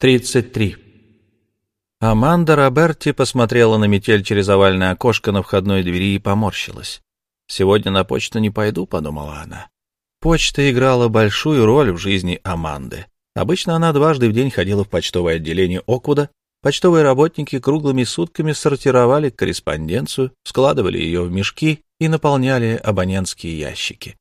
33. Аманда Роберти посмотрела на метель через овальное окошко на входной двери и поморщилась. «Сегодня на почту не пойду», — подумала она. Почта играла большую роль в жизни Аманды. Обычно она дважды в день ходила в почтовое отделение Оквуда. Почтовые работники круглыми сутками сортировали корреспонденцию, складывали ее в мешки и наполняли абонентские ящики.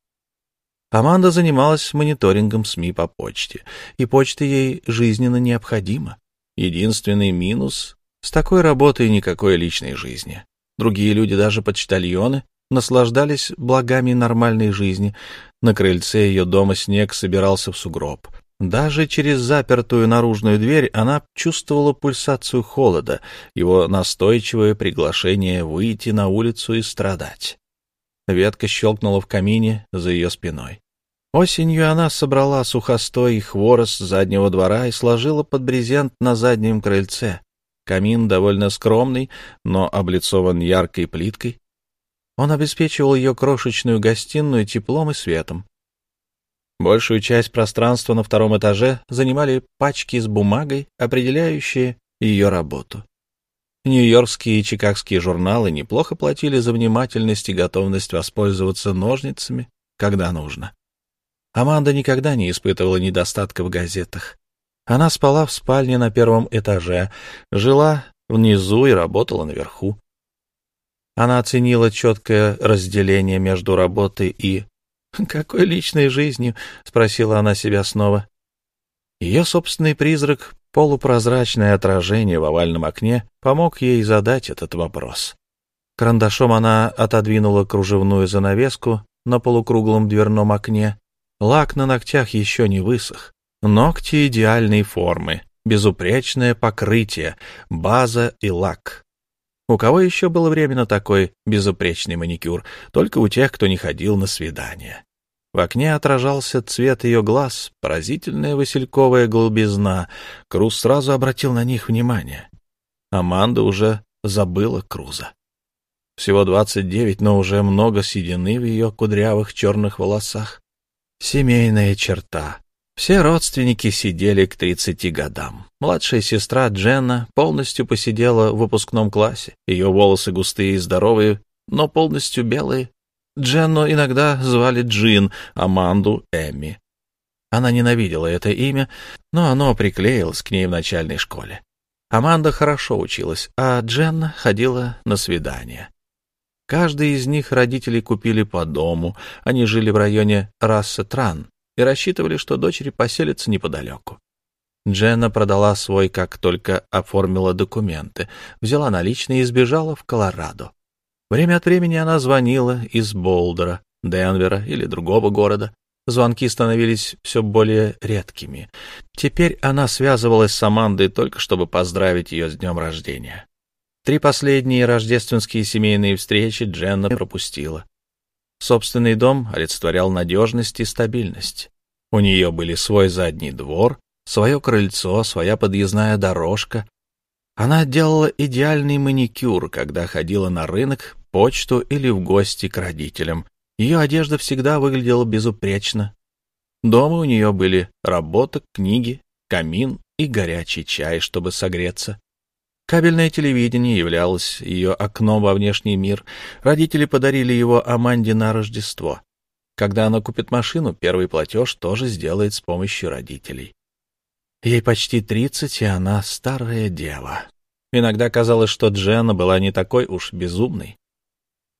Аманда занималась мониторингом СМИ по почте, и почта ей жизненно необходима. Единственный минус — с такой работой никакой личной жизни. Другие люди, даже почтальоны, наслаждались благами нормальной жизни. На крыльце ее дома снег собирался в сугроб. Даже через запертую наружную дверь она чувствовала пульсацию холода, его настойчивое приглашение выйти на улицу и страдать. Ветка щелкнула в камине за ее спиной. Осенью она собрала сухостой и хворост с заднего двора и сложила под брезент на заднем крыльце. Камин довольно скромный, но облицован яркой плиткой. Он обеспечивал ее крошечную гостиную теплом и светом. Большую часть пространства на втором этаже занимали пачки с бумагой, определяющие ее работу. Нью-Йоркские и чикагские журналы неплохо платили за внимательность и готовность воспользоваться ножницами, когда нужно. Аманда никогда не испытывала недостатка в газетах. Она спала в спальне на первом этаже, жила внизу и работала наверху. Она оценила четкое разделение между работой и... «Какой личной жизнью?» — спросила она себя снова. Ее собственный призрак Полупрозрачное отражение в овальном окне помог ей задать этот вопрос. Карандашом она отодвинула кружевную занавеску на полукруглом дверном окне. Лак на ногтях еще не высох. Ногти идеальной формы, безупречное покрытие, база и лак. У кого еще было время на такой безупречный маникюр? Только у тех, кто не ходил на свидания. В окне отражался цвет ее глаз, поразительная васильковая голубизна. Круз сразу обратил на них внимание. Аманда уже забыла Круза. Всего двадцать девять, но уже много седины в ее кудрявых черных волосах. Семейная черта. Все родственники сидели к тридцати годам. Младшая сестра Дженна полностью посидела в выпускном классе. Ее волосы густые и здоровые, но полностью белые, Дженну иногда звали Джин, Аманду — Эмми. Она ненавидела это имя, но оно приклеилось к ней в начальной школе. Аманда хорошо училась, а Дженна ходила на свидания. Каждый из них родители купили по дому, они жили в районе Рассетран и рассчитывали, что дочери поселятся неподалеку. Дженна продала свой, как только оформила документы, взяла наличные и сбежала в Колорадо. Время от времени она звонила из Болдера, Денвера или другого города. Звонки становились все более редкими. Теперь она связывалась с Амандой только чтобы поздравить ее с днем рождения. Три последние рождественские семейные встречи Дженна пропустила. Собственный дом олицетворял надежность и стабильность. У нее были свой задний двор, свое крыльцо, своя подъездная дорожка, она делала идеальный маникюр, когда ходила на рынок, почту или в гости к родителям. Ее одежда всегда выглядела безупречно. Дома у нее были работа, книги, камин и горячий чай, чтобы согреться. Кабельное телевидение являлось ее окном во внешний мир. Родители подарили его Аманде на Рождество. Когда она купит машину, первый платеж тоже сделает с помощью родителей. Ей почти тридцать, и она старая дева. Иногда казалось, что Дженна была не такой уж безумной.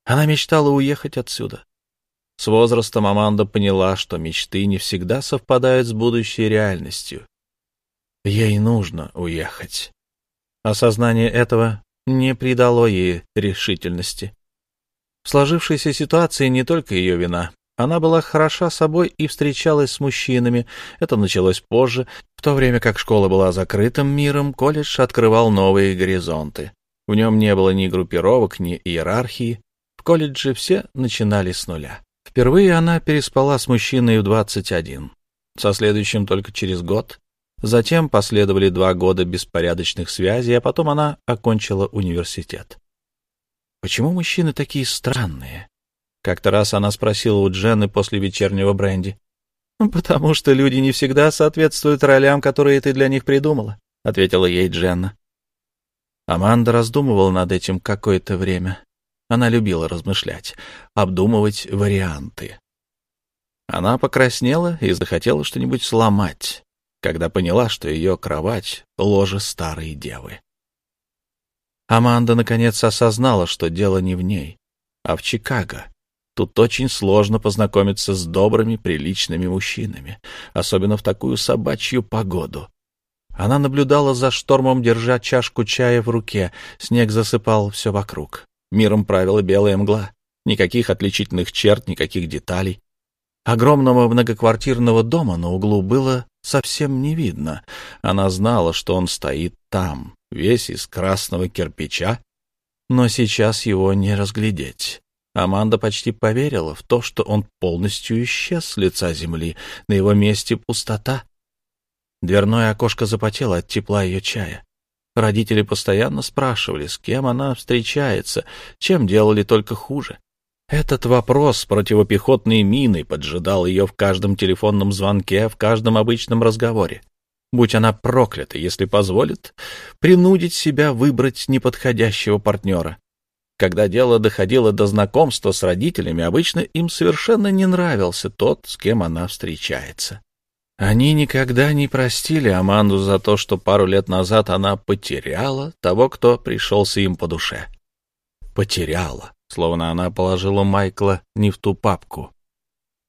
Она мечтала уехать отсюда. С возрастом Аманда поняла, что мечты не всегда совпадают с будущей реальностью. Ей нужно уехать. Осознание этого не придало ей решительности. В сложившейся ситуации не только ее вина. Она была хороша собой и встречалась с мужчинами. Это началось позже. В то время как школа была закрытым миром, колледж открывал новые горизонты. В нем не было ни группировок, ни иерархии. В колледже все начинали с нуля. Впервые она переспала с мужчиной в 21, со следующим только через год. Затем последовали два года беспорядочных связей, а потом она окончила университет. Почему мужчины такие странные? Как-то раз она спросила у Дженны после вечернего бренди. «Потому что люди не всегда соответствуют ролям, которые ты для них придумала. ответила ей Дженна. Аманда раздумывала над этим какое-то время. Она любила размышлять, обдумывать варианты. Она покраснела и захотела что-нибудь сломать, когда поняла, что ее кровать — ложе старой девы. Аманда наконец осознала, что дело не в ней, а в Чикаго. Тут очень сложно познакомиться с добрыми, приличными мужчинами, особенно в такую собачью погоду. Она наблюдала за штормом, держа чашку чая в руке. Снег засыпал все вокруг. Миром правила белая мгла. Никаких отличительных черт, никаких деталей. Огромного многоквартирного дома на углу было совсем не видно. Она знала, что он стоит там, весь из красного кирпича, но сейчас его не разглядеть. Аманда почти поверила в то, что он полностью исчез с лица земли, на его месте пустота. Дверное окошко запотело от тепла ее чая. Родители постоянно спрашивали, с кем она встречается, чем делали только хуже. Этот вопрос с противопехотной миной поджидал ее в каждом телефонном звонке, в каждом обычном разговоре. Будь она проклята, если позволит принудить себя выбрать неподходящего партнера. Когда дело доходило до знакомства с родителями, обычно им совершенно не нравился тот, с кем она встречается. Они никогда не простили Аманду за то, что пару лет назад она потеряла того, кто пришелся им по душе. Потеряла, словно она положила Майкла не в ту папку.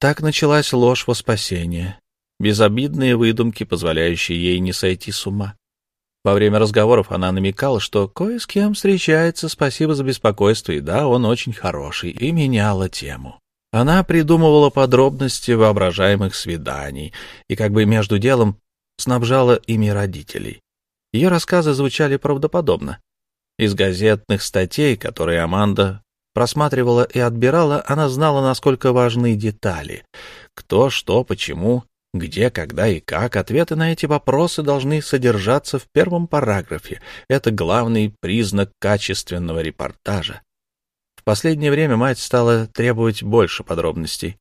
Так началась ложь во спасение, безобидные выдумки, позволяющие ей не сойти с ума. Во время разговоров она намекала, что кое с кем встречается, спасибо за беспокойство, и да, он очень хороший, и меняла тему. Она придумывала подробности воображаемых свиданий и как бы между делом снабжала ими родителей. Ее рассказы звучали правдоподобно. Из газетных статей, которые Аманда просматривала и отбирала, она знала, насколько важны детали. Кто, что, почему, где, когда и как. Ответы на эти вопросы должны содержаться в первом параграфе. Это главный признак качественного репортажа последнее время мать стала требовать больше подробностей.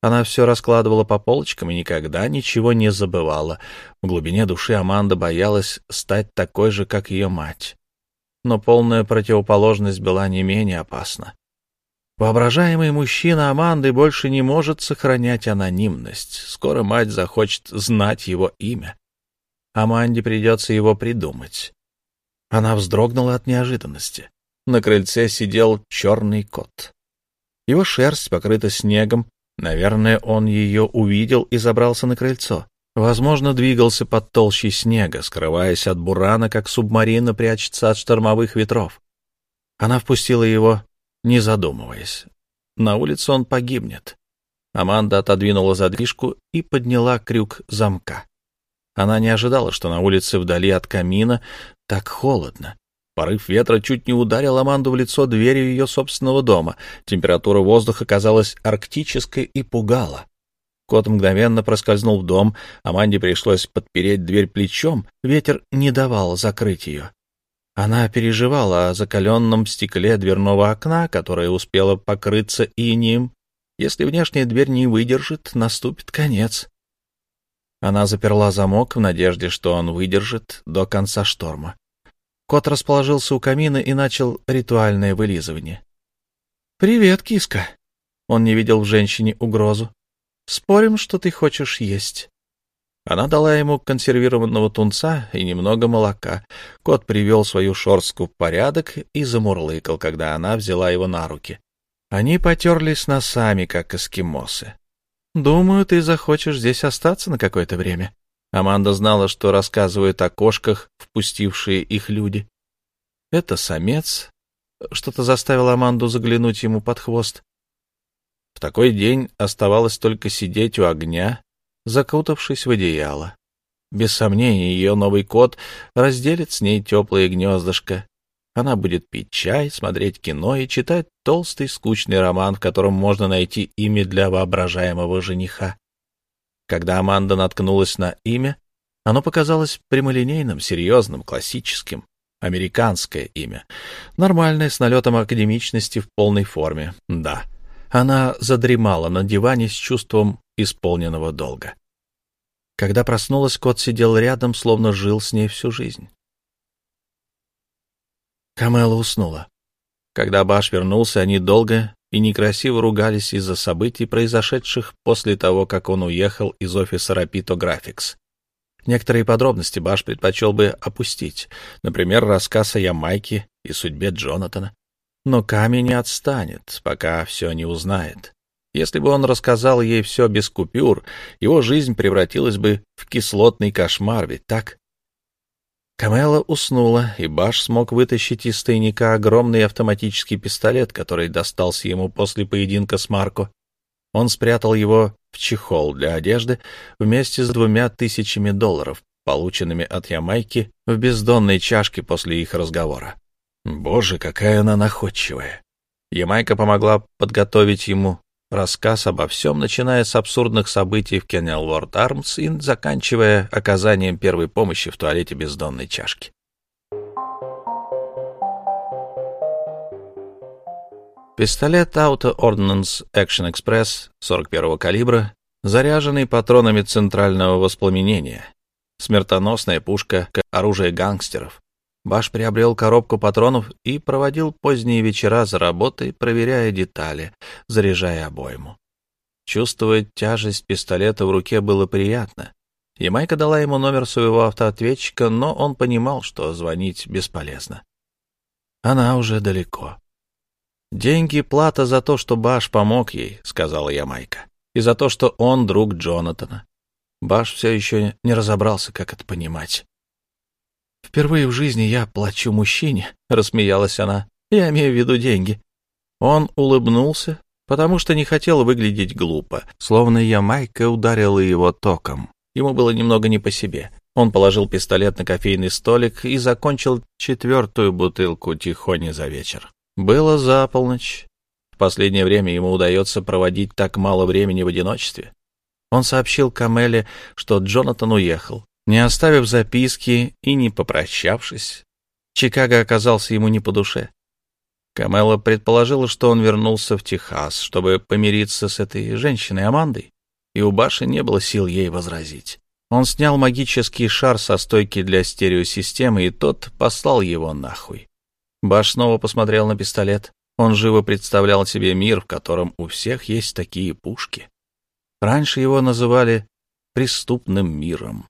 Она все раскладывала по полочкам и никогда ничего не забывала. В глубине души Аманда боялась стать такой же, как ее мать. Но полная противоположность была не менее опасна. Воображаемый мужчина Аманды больше не может сохранять анонимность. Скоро мать захочет знать его имя. Аманде придется его придумать. Она вздрогнула от неожиданности. На крыльце сидел черный кот. Его шерсть покрыта снегом. Наверное, он ее увидел и забрался на крыльцо. Возможно, двигался под толщей снега, скрываясь от бурана, как субмарина прячется от штормовых ветров. Она впустила его, не задумываясь. На улице он погибнет. Аманда отодвинула задвижку и подняла крюк замка. Она не ожидала, что на улице вдали от камина так холодно. Порыв ветра чуть не ударил Аманду в лицо дверью ее собственного дома. Температура воздуха казалась арктической и пугала. Кот мгновенно проскользнул в дом, Аманде пришлось подпереть дверь плечом, ветер не давал закрыть ее. Она переживала о закаленном стекле дверного окна, которое успело покрыться инием. Если внешняя дверь не выдержит, наступит конец. Она заперла замок в надежде, что он выдержит до конца шторма. Кот расположился у камина и начал ритуальное вылизывание. «Привет, киска!» Он не видел в женщине угрозу. «Спорим, что ты хочешь есть?» Она дала ему консервированного тунца и немного молока. Кот привел свою шорстку в порядок и замурлыкал, когда она взяла его на руки. Они потерлись носами, как эскимосы. «Думаю, ты захочешь здесь остаться на какое-то время», Аманда знала, что рассказывают о кошках, впустившие их люди. Это самец. Что-то заставило Аманду заглянуть ему под хвост. В такой день оставалось только сидеть у огня, закутавшись в одеяло. Без сомнения, ее новый кот разделит с ней теплое гнездышко. Она будет пить чай, смотреть кино и читать толстый скучный роман, в котором можно найти имя для воображаемого жениха. Когда Аманда наткнулась на имя, оно показалось прямолинейным, серьезным, классическим, американское имя. Нормальное, с налетом академичности в полной форме, да. Она задремала на диване с чувством исполненного долга. Когда проснулась, кот сидел рядом, словно жил с ней всю жизнь. Камела уснула. Когда Баш вернулся, они долго и некрасиво ругались из-за событий, произошедших после того, как он уехал из офиса Rapito Graphics. Некоторые подробности Баш предпочел бы опустить, например, рассказ о Ямайке и судьбе Джонатана. Но Ками не отстанет, пока все не узнает. Если бы он рассказал ей все без купюр, его жизнь превратилась бы в кислотный кошмар, ведь так? Камела уснула, и Баш смог вытащить из тайника огромный автоматический пистолет, который достался ему после поединка с Марко. Он спрятал его в чехол для одежды вместе с двумя тысячами долларов, полученными от Ямайки в бездонной чашке после их разговора. Боже, какая она находчивая! Ямайка помогла подготовить ему рассказ обо всем, начиная с абсурдных событий в Кеннелворд Армс и заканчивая оказанием первой помощи в туалете бездонной чашки. Пистолет Auto Ordnance Action Express 41-го калибра, заряженный патронами центрального воспламенения. Смертоносная пушка, оружие гангстеров. Баш приобрел коробку патронов и проводил поздние вечера за работой, проверяя детали, заряжая обойму. Чувствовать тяжесть пистолета в руке было приятно. Ямайка дала ему номер своего автоответчика, но он понимал, что звонить бесполезно. Она уже далеко. «Деньги — плата за то, что Баш помог ей», — сказала Ямайка, — «и за то, что он друг Джонатана». Баш все еще не разобрался, как это понимать. «Впервые в жизни я плачу мужчине», — рассмеялась она. «Я имею в виду деньги». Он улыбнулся, потому что не хотел выглядеть глупо, словно Ямайка ударила его током. Ему было немного не по себе. Он положил пистолет на кофейный столик и закончил четвертую бутылку тихони за вечер. Было за полночь. В последнее время ему удается проводить так мало времени в одиночестве. Он сообщил Камеле, что Джонатан уехал, не оставив записки и не попрощавшись. Чикаго оказался ему не по душе. Камела предположила, что он вернулся в Техас, чтобы помириться с этой женщиной Амандой, и у Баши не было сил ей возразить. Он снял магический шар со стойки для стереосистемы, и тот послал его нахуй. Баш снова посмотрел на пистолет. Он живо представлял себе мир, в котором у всех есть такие пушки. Раньше его называли преступным миром.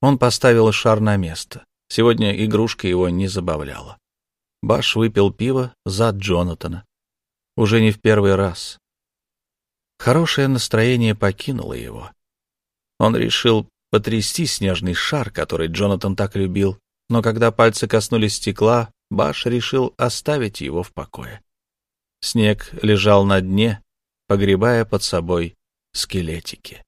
Он поставил шар на место. Сегодня игрушка его не забавляла. Баш выпил пиво за Джонатана. Уже не в первый раз. Хорошее настроение покинуло его. Он решил потрясти снежный шар, который Джонатан так любил, но когда пальцы коснулись стекла, Баш решил оставить его в покое. Снег лежал на дне, погребая под собой скелетики.